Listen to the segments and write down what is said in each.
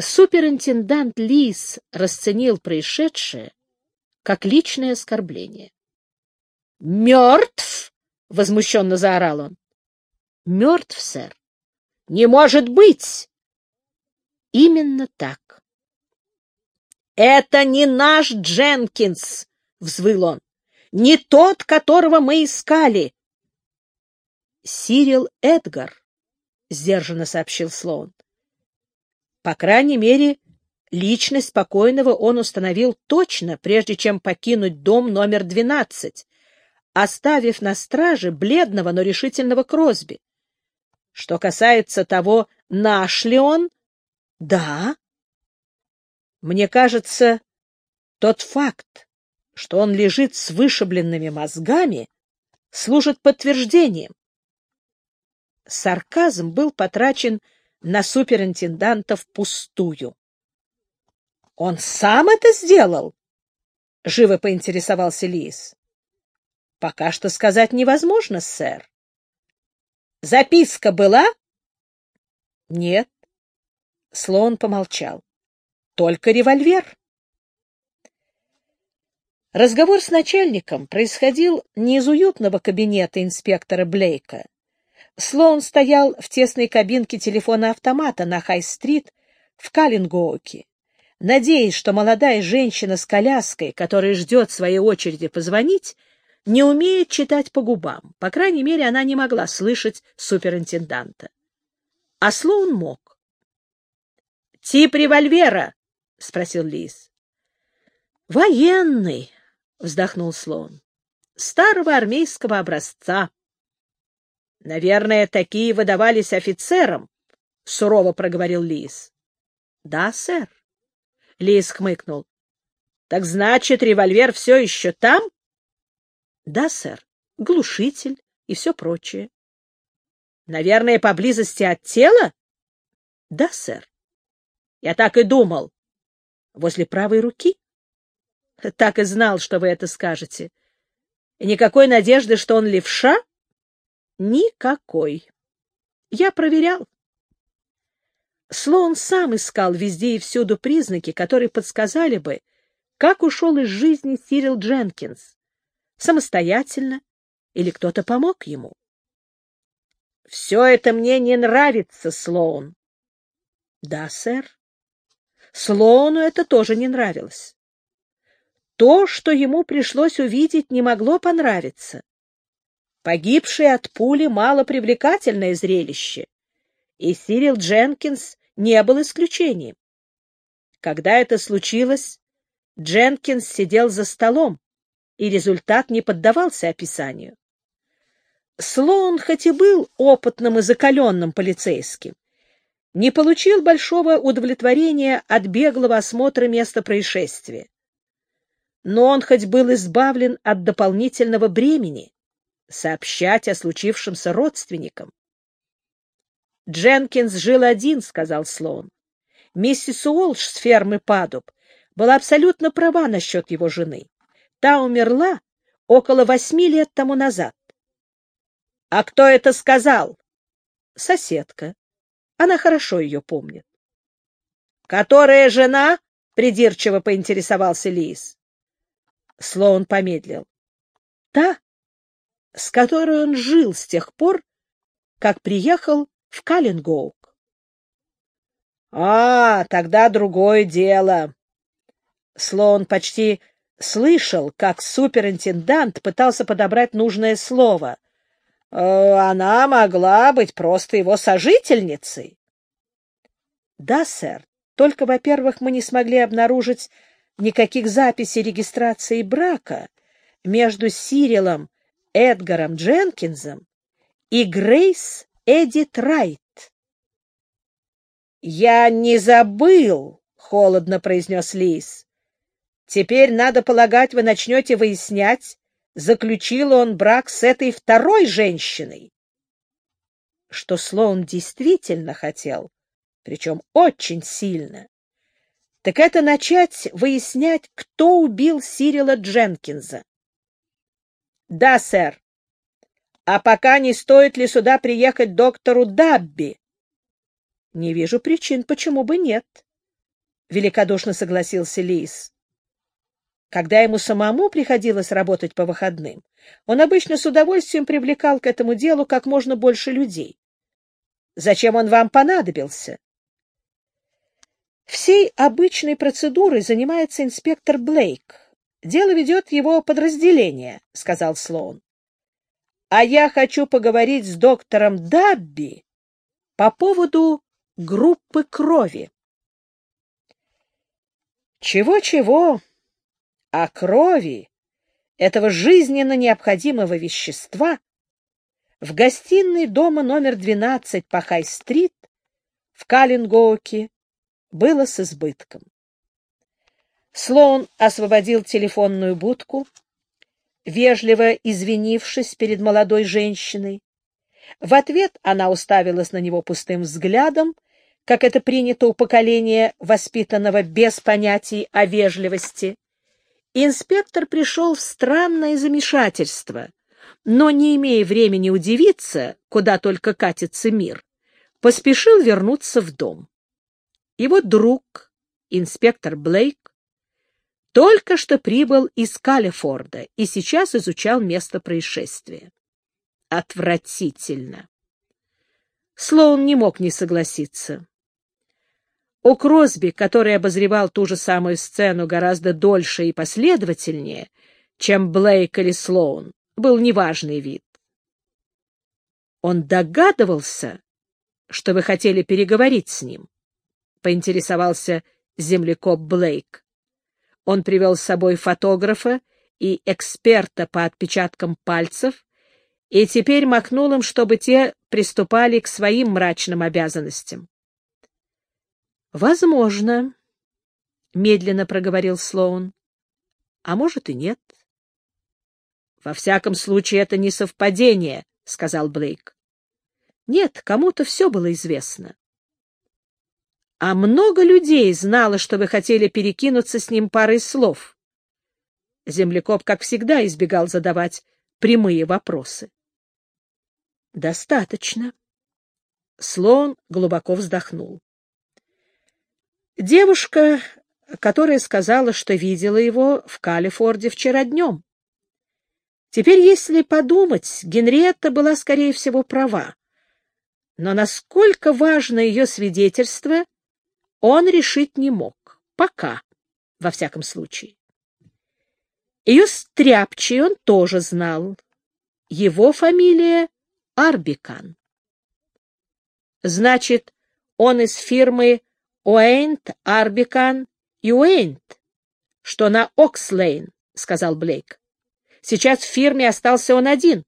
Суперинтендант Лис расценил происшедшее как личное оскорбление. «Мертв!» — возмущенно заорал он. «Мертв, сэр». «Не может быть!» «Именно так». «Это не наш Дженкинс!» — взвыл он. «Не тот, которого мы искали!» «Сирил Эдгар», — сдержанно сообщил Слоун. По крайней мере, личность покойного он установил точно, прежде чем покинуть дом номер 12, оставив на страже бледного, но решительного Кросби. Что касается того, наш ли он, да. Мне кажется, тот факт, что он лежит с вышибленными мозгами, служит подтверждением. Сарказм был потрачен на суперинтенданта впустую. — Он сам это сделал? — живо поинтересовался Лис. — Пока что сказать невозможно, сэр. — Записка была? — Нет. Слоун помолчал. — Только револьвер. Разговор с начальником происходил не из уютного кабинета инспектора Блейка, Слоун стоял в тесной кабинке телефона-автомата на Хай-стрит в Каллингоуке, надеясь, что молодая женщина с коляской, которая ждет своей очереди позвонить, не умеет читать по губам. По крайней мере, она не могла слышать суперинтенданта. А Слоун мог. — Тип револьвера? — спросил Лис. — Военный, — вздохнул Слоун. — Старого армейского образца. — Наверное, такие выдавались офицерам, — сурово проговорил Лис. — Да, сэр. Лис хмыкнул. — Так значит, револьвер все еще там? — Да, сэр. Глушитель и все прочее. — Наверное, поблизости от тела? — Да, сэр. — Я так и думал. — Возле правой руки? — Так и знал, что вы это скажете. — Никакой надежды, что он левша? — Никакой. Я проверял. Слоун сам искал везде и всюду признаки, которые подсказали бы, как ушел из жизни Сирил Дженкинс. Самостоятельно или кто-то помог ему. «Все это мне не нравится, Слоун». «Да, сэр». Слоуну это тоже не нравилось. То, что ему пришлось увидеть, не могло понравиться. Погибший от пули малопривлекательное зрелище, и Сирил Дженкинс не был исключением. Когда это случилось, Дженкинс сидел за столом, и результат не поддавался описанию. Слоун, хоть и был опытным и закаленным полицейским, не получил большого удовлетворения от беглого осмотра места происшествия. Но он хоть был избавлен от дополнительного бремени, сообщать о случившемся родственникам. «Дженкинс жил один», — сказал Слоун. «Миссис Уолш с фермы Падуб была абсолютно права насчет его жены. Та умерла около восьми лет тому назад». «А кто это сказал?» «Соседка. Она хорошо ее помнит». «Которая жена?» — придирчиво поинтересовался Лис. Слоун помедлил. «Та, с которой он жил с тех пор, как приехал в Каллингоук. — А, тогда другое дело. Слоун почти слышал, как суперинтендант пытался подобрать нужное слово. Э, она могла быть просто его сожительницей. — Да, сэр. Только, во-первых, мы не смогли обнаружить никаких записей регистрации брака между Сирилом Эдгаром Дженкинсом и Грейс Эдит Райт. «Я не забыл», — холодно произнес Лис. «Теперь, надо полагать, вы начнете выяснять, заключил он брак с этой второй женщиной». Что Слоун действительно хотел, причем очень сильно, так это начать выяснять, кто убил Сирила Дженкинса. Да, сэр. А пока не стоит ли сюда приехать доктору Дабби? Не вижу причин, почему бы нет. великодушно согласился Лис. Когда ему самому приходилось работать по выходным, он обычно с удовольствием привлекал к этому делу как можно больше людей. Зачем он вам понадобился? Всей обычной процедурой занимается инспектор Блейк. Дело ведет его подразделение, — сказал Слоун. А я хочу поговорить с доктором Дабби по поводу группы крови. Чего-чего, а крови, этого жизненно необходимого вещества, в гостиной дома номер 12 по Хай-стрит в Каллингоуке было с избытком. Слоун освободил телефонную будку, вежливо извинившись перед молодой женщиной. В ответ она уставилась на него пустым взглядом, как это принято у поколения, воспитанного без понятий о вежливости. Инспектор пришел в странное замешательство, но, не имея времени удивиться, куда только катится мир, поспешил вернуться в дом. Его друг, инспектор Блейк, только что прибыл из Калифорда и сейчас изучал место происшествия. Отвратительно. Слоун не мог не согласиться. У Кросби, который обозревал ту же самую сцену гораздо дольше и последовательнее, чем Блейк или Слоун, был неважный вид. Он догадывался, что вы хотели переговорить с ним. — поинтересовался землекоп Блейк. Он привел с собой фотографа и эксперта по отпечаткам пальцев и теперь махнул им, чтобы те приступали к своим мрачным обязанностям. «Возможно», — медленно проговорил Слоун. «А может и нет». «Во всяком случае, это не совпадение», — сказал Блейк. «Нет, кому-то все было известно. А много людей знало, что вы хотели перекинуться с ним парой слов. Землекоп, как всегда, избегал задавать прямые вопросы. Достаточно. Слон глубоко вздохнул. Девушка, которая сказала, что видела его в Калифорде вчера днем. Теперь, если подумать, Генриетта была, скорее всего, права. Но насколько важно ее свидетельство, он решить не мог. Пока, во всяком случае. Ее стряпчий он тоже знал. Его фамилия Арбикан. Значит, он из фирмы Уэйнт, Арбикан и Уэйнт, что на Окслейн, — сказал Блейк. Сейчас в фирме остался он один.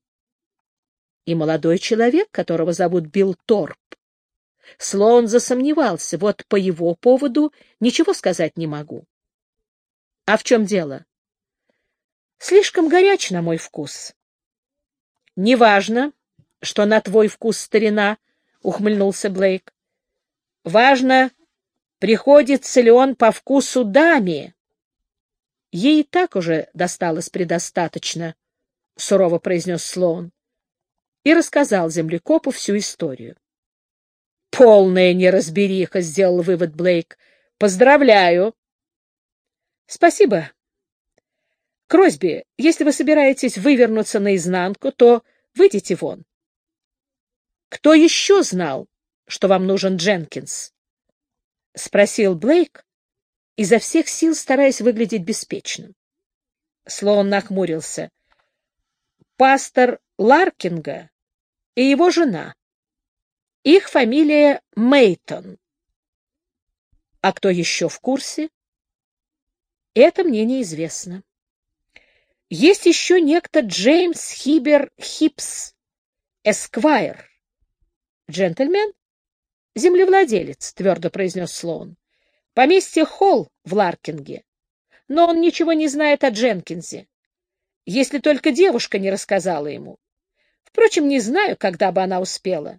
И молодой человек, которого зовут Билл Торп. Слоун засомневался, вот по его поводу ничего сказать не могу. — А в чем дело? — Слишком горяч на мой вкус. — Неважно, что на твой вкус старина, — ухмыльнулся Блейк. — Важно, приходится ли он по вкусу даме. — Ей и так уже досталось предостаточно, — сурово произнес Слоун и рассказал землекопу всю историю. Полная неразбериха, — сделал вывод Блейк. Поздравляю. Спасибо. Кросби, если вы собираетесь вывернуться наизнанку, то выйдите вон. Кто еще знал, что вам нужен Дженкинс? — спросил Блейк, изо всех сил стараясь выглядеть беспечным. Слоун нахмурился. — Пастор Ларкинга и его жена. Их фамилия Мейтон. А кто еще в курсе? Это мне неизвестно. Есть еще некто Джеймс Хибер Хипс, эсквайр. Джентльмен? Землевладелец, твердо произнес Слоун. Поместье Холл в Ларкинге. Но он ничего не знает о Дженкинсе. Если только девушка не рассказала ему. Впрочем, не знаю, когда бы она успела.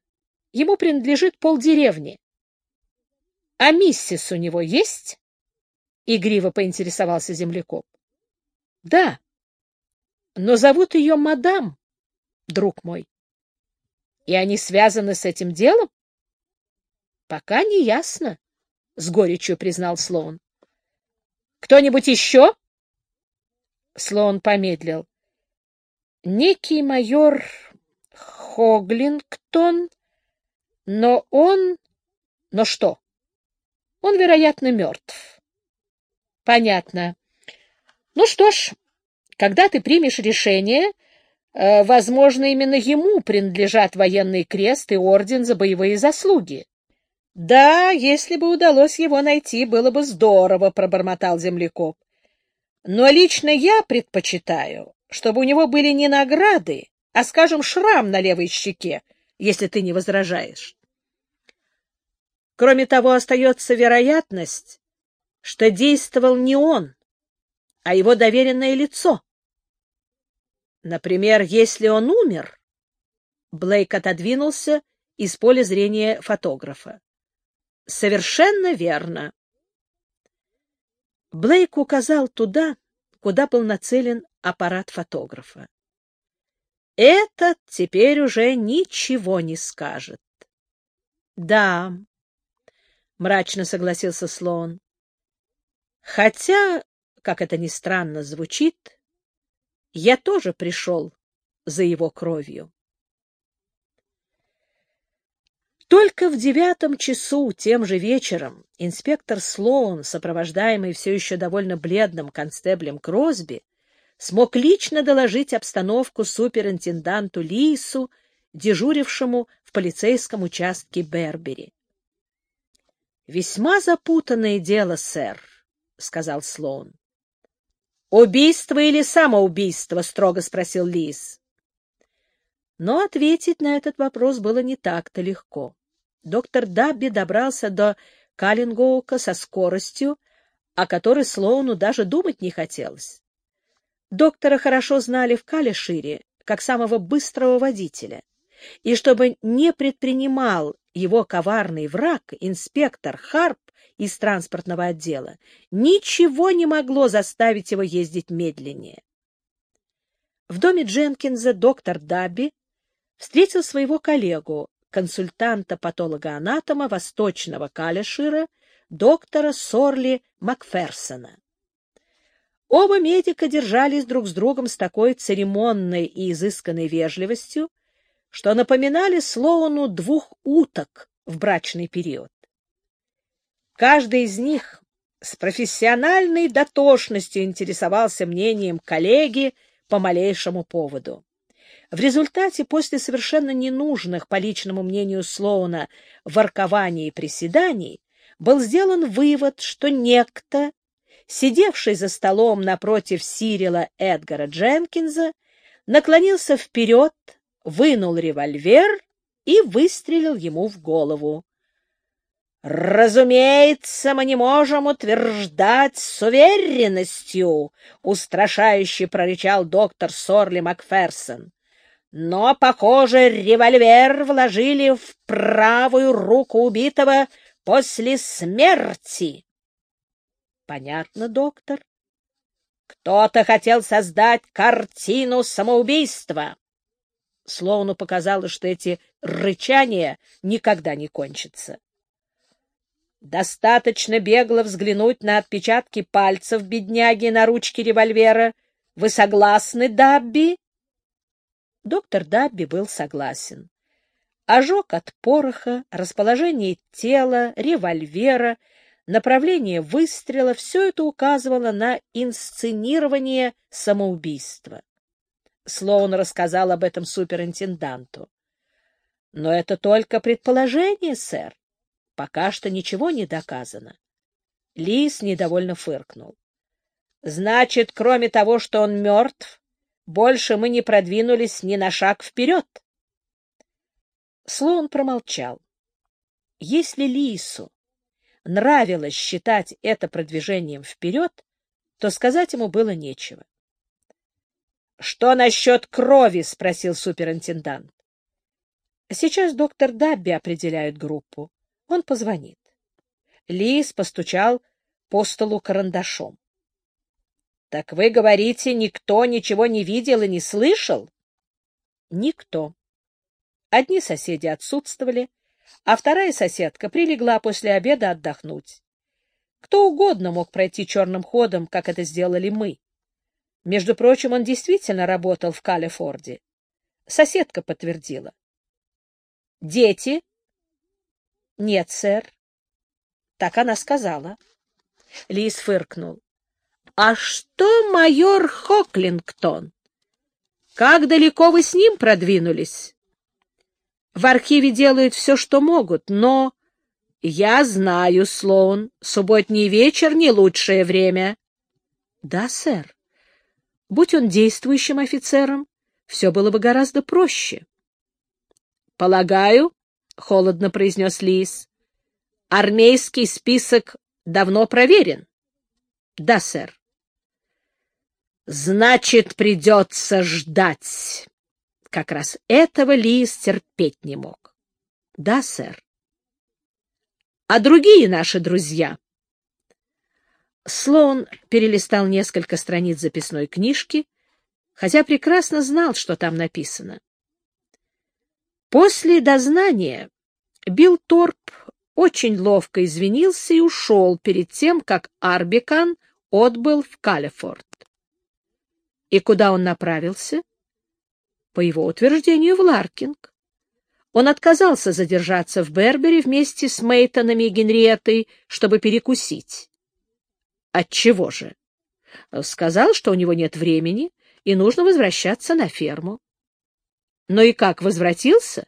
Ему принадлежит полдеревни. — А миссис у него есть? — игриво поинтересовался землекоп. — Да. Но зовут ее мадам, друг мой. — И они связаны с этим делом? — Пока не ясно. — с горечью признал Слоун. — Кто-нибудь еще? Слоун помедлил. — Некий майор Хоглингтон, но он... Но что? Он, вероятно, мертв. — Понятно. Ну что ж, когда ты примешь решение, э, возможно, именно ему принадлежат военный крест и орден за боевые заслуги. — Да, если бы удалось его найти, было бы здорово, — пробормотал землекоп. — Но лично я предпочитаю, чтобы у него были не награды, а, скажем, шрам на левой щеке, если ты не возражаешь. Кроме того, остается вероятность, что действовал не он, а его доверенное лицо. Например, если он умер, Блейк отодвинулся из поля зрения фотографа. Совершенно верно. Блейк указал туда, куда был нацелен аппарат фотографа. Этот теперь уже ничего не скажет. Да, мрачно согласился Слоун. Хотя, как это ни странно звучит, я тоже пришел за его кровью. Только в девятом часу тем же вечером инспектор Слоун, сопровождаемый все еще довольно бледным констеблем Кросби, смог лично доложить обстановку суперинтенданту Лису, дежурившему в полицейском участке Бербери. — Весьма запутанное дело, сэр, — сказал Слоун. — Убийство или самоубийство? — строго спросил Лис. Но ответить на этот вопрос было не так-то легко. Доктор Дабби добрался до Каллингоука со скоростью, о которой Слоуну даже думать не хотелось. Доктора хорошо знали в Калишире как самого быстрого водителя, и чтобы не предпринимал его коварный враг, инспектор Харп из транспортного отдела, ничего не могло заставить его ездить медленнее. В доме Дженкинса доктор Дабби встретил своего коллегу, консультанта-патолога-анатома восточного Калишира, доктора Сорли Макферсона. Оба медика держались друг с другом с такой церемонной и изысканной вежливостью, что напоминали Слоуну двух уток в брачный период. Каждый из них с профессиональной дотошностью интересовался мнением коллеги по малейшему поводу. В результате, после совершенно ненужных, по личному мнению Слоуна, воркований и приседаний, был сделан вывод, что некто, сидевший за столом напротив Сирила Эдгара Дженкинса, наклонился вперед, вынул револьвер и выстрелил ему в голову. «Разумеется, мы не можем утверждать с уверенностью», — устрашающе прорычал доктор Сорли Макферсон. «Но, похоже, револьвер вложили в правую руку убитого после смерти». «Понятно, доктор. Кто-то хотел создать картину самоубийства». Словно показалось, что эти рычания никогда не кончатся. Достаточно бегло взглянуть на отпечатки пальцев бедняги на ручке револьвера. Вы согласны, Дабби? Доктор Дабби был согласен. Ожог от пороха, расположение тела, револьвера, направление выстрела — все это указывало на инсценирование самоубийства. Слоун рассказал об этом суперинтенданту. — Но это только предположение, сэр. Пока что ничего не доказано. Лис недовольно фыркнул. Значит, кроме того, что он мертв, больше мы не продвинулись ни на шаг вперед. Слоун промолчал. Если Лису нравилось считать это продвижением вперед, то сказать ему было нечего. — Что насчет крови? — спросил суперинтендант. — Сейчас доктор Дабби определяет группу. Он позвонит. Лис постучал по столу карандашом. — Так вы говорите, никто ничего не видел и не слышал? — Никто. Одни соседи отсутствовали, а вторая соседка прилегла после обеда отдохнуть. Кто угодно мог пройти черным ходом, как это сделали мы. Между прочим, он действительно работал в Калифорде. Соседка подтвердила. «Дети?» «Нет, сэр». Так она сказала. Лис фыркнул. «А что майор Хоклингтон? Как далеко вы с ним продвинулись?» «В архиве делают все, что могут, но...» «Я знаю, Слоун, субботний вечер — не лучшее время». «Да, сэр. Будь он действующим офицером, все было бы гораздо проще». «Полагаю, — холодно произнес Лис, — армейский список давно проверен. — Да, сэр. — Значит, придется ждать. Как раз этого Лис терпеть не мог. — Да, сэр. — А другие наши друзья? Слоун перелистал несколько страниц записной книжки, хотя прекрасно знал, что там написано. После дознания Билл Торп очень ловко извинился и ушел перед тем, как Арбикан отбыл в Калифорд. И куда он направился? По его утверждению, в Ларкинг. Он отказался задержаться в Бербере вместе с Мейтонами и Генриеттой, чтобы перекусить. Отчего же? Сказал, что у него нет времени и нужно возвращаться на ферму. Но и как возвратился?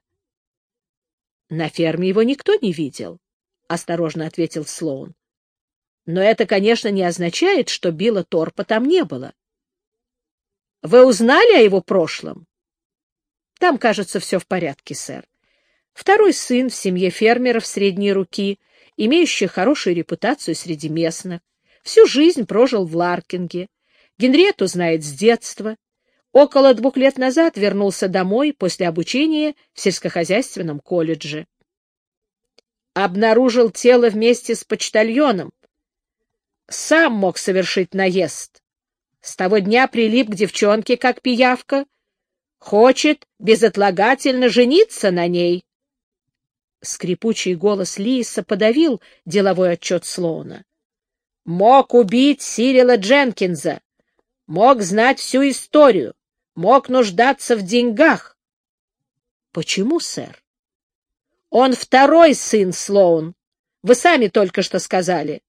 На ферме его никто не видел. — осторожно ответил Слоун. — Но это, конечно, не означает, что Билла Торпа там не было. — Вы узнали о его прошлом? — Там, кажется, все в порядке, сэр. Второй сын в семье фермеров средней руки, имеющий хорошую репутацию среди местных. Всю жизнь прожил в Ларкинге. Генриетту знает с детства. Около двух лет назад вернулся домой после обучения в сельскохозяйственном колледже обнаружил тело вместе с почтальоном. Сам мог совершить наезд. С того дня прилип к девчонке, как пиявка. Хочет безотлагательно жениться на ней. Скрипучий голос Лиса подавил деловой отчет Слоуна. Мог убить Сирила Дженкинза. Мог знать всю историю. Мог нуждаться в деньгах. — Почему, сэр? Он второй сын Слоун. Вы сами только что сказали.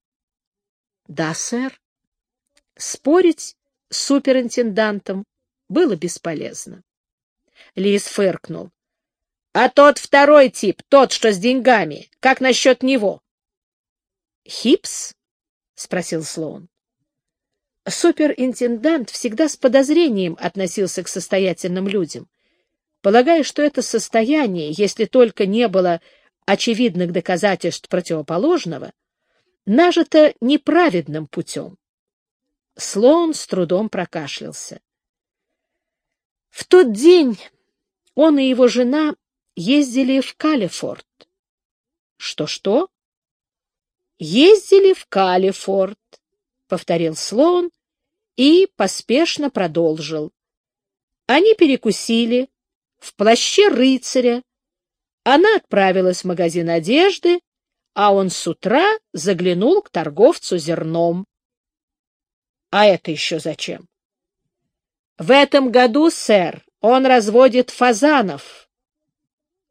— Да, сэр. Спорить с суперинтендантом было бесполезно. Лис фыркнул. — А тот второй тип, тот, что с деньгами, как насчет него? — Хипс? — спросил Слоун. Суперинтендант всегда с подозрением относился к состоятельным людям полагая, что это состояние, если только не было очевидных доказательств противоположного, нажито неправедным путем. Слоун с трудом прокашлялся. В тот день он и его жена ездили в Калифорд. Что-что? Ездили в Калифорд, повторил Слоун и поспешно продолжил. Они перекусили, в плаще рыцаря. Она отправилась в магазин одежды, а он с утра заглянул к торговцу зерном. А это еще зачем? В этом году, сэр, он разводит фазанов.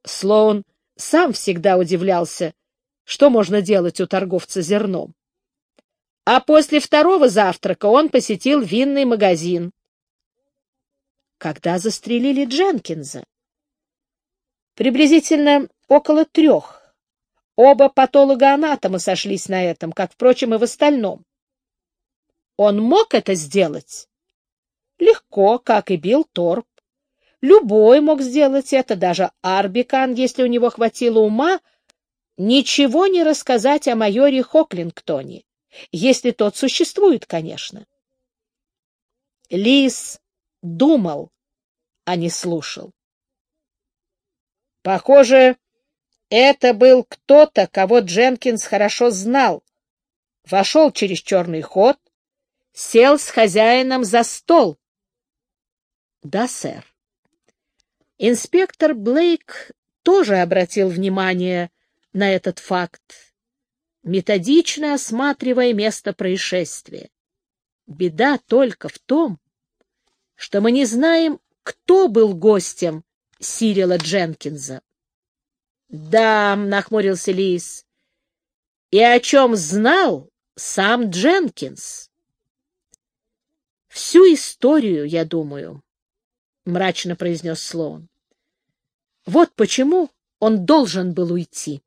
Слоун сам всегда удивлялся, что можно делать у торговца зерном. А после второго завтрака он посетил винный магазин когда застрелили Дженкинза. Приблизительно около трех. Оба патолога-анатома сошлись на этом, как, впрочем, и в остальном. Он мог это сделать? Легко, как и Билл Торп. Любой мог сделать это, даже Арбикан, если у него хватило ума, ничего не рассказать о майоре Хоклингтоне, если тот существует, конечно. Лис думал, а не слушал. Похоже, это был кто-то, кого Дженкинс хорошо знал. Вошел через черный ход, сел с хозяином за стол. — Да, сэр. Инспектор Блейк тоже обратил внимание на этот факт. методично осматривая место происшествия. Беда только в том, что мы не знаем, кто был гостем Сирила Дженкинса. — Да, — нахмурился Лис, — и о чем знал сам Дженкинс? — Всю историю, я думаю, — мрачно произнес Слоун. — Вот почему он должен был уйти.